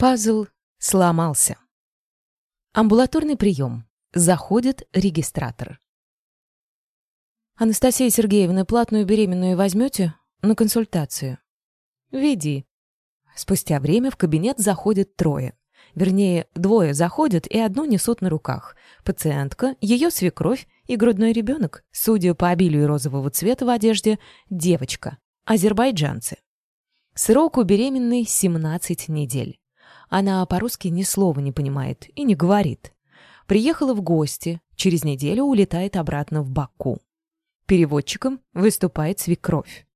Пазл сломался. Амбулаторный прием. Заходит регистратор. «Анастасия Сергеевна, платную беременную возьмете на консультацию?» «Веди». Спустя время в кабинет заходит трое. Вернее, двое заходят и одну несут на руках. Пациентка, ее свекровь и грудной ребенок, судя по обилию розового цвета в одежде, девочка. Азербайджанцы. Срок у беременной 17 недель. Она по-русски ни слова не понимает и не говорит. Приехала в гости, через неделю улетает обратно в Баку. Переводчиком выступает свекровь.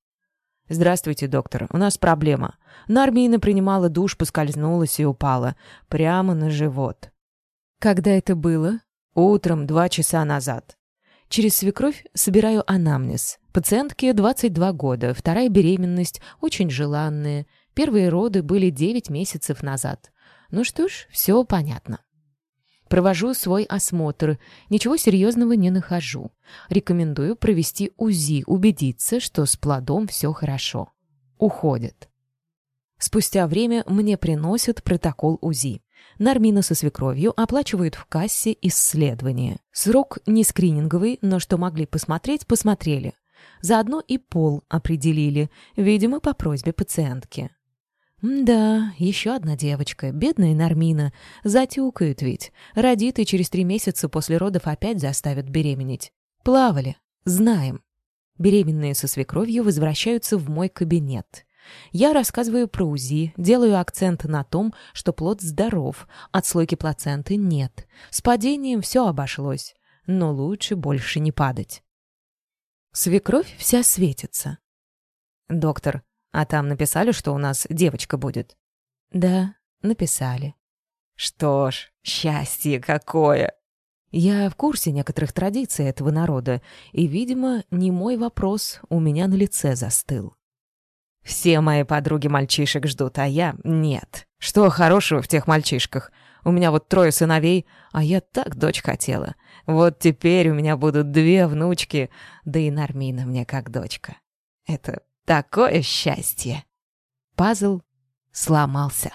«Здравствуйте, доктор. У нас проблема. Нармина принимала душ, поскользнулась и упала. Прямо на живот». «Когда это было?» «Утром, два часа назад». Через свекровь собираю анамнез. Пациентке 22 года, вторая беременность, очень желанная. Первые роды были 9 месяцев назад. Ну что ж, все понятно. Провожу свой осмотр. Ничего серьезного не нахожу. Рекомендую провести УЗИ, убедиться, что с плодом все хорошо. Уходит. Спустя время мне приносят протокол УЗИ. Нармина со свекровью оплачивают в кассе исследования. Срок не скрининговый, но что могли посмотреть, посмотрели. Заодно и пол определили, видимо, по просьбе пациентки. Да, еще одна девочка, бедная Нармина. Затюкают ведь. Родит и через три месяца после родов опять заставят беременеть. Плавали. Знаем. Беременные со свекровью возвращаются в мой кабинет. Я рассказываю про УЗИ, делаю акцент на том, что плод здоров, отслойки плаценты нет. С падением все обошлось, но лучше больше не падать. Свекровь вся светится. «Доктор, а там написали, что у нас девочка будет?» «Да, написали». «Что ж, счастье какое!» Я в курсе некоторых традиций этого народа, и, видимо, не мой вопрос у меня на лице застыл. Все мои подруги мальчишек ждут, а я — нет. Что хорошего в тех мальчишках? У меня вот трое сыновей, а я так дочь хотела. Вот теперь у меня будут две внучки, да и Нармина мне как дочка. Это Такое счастье! Пазл сломался.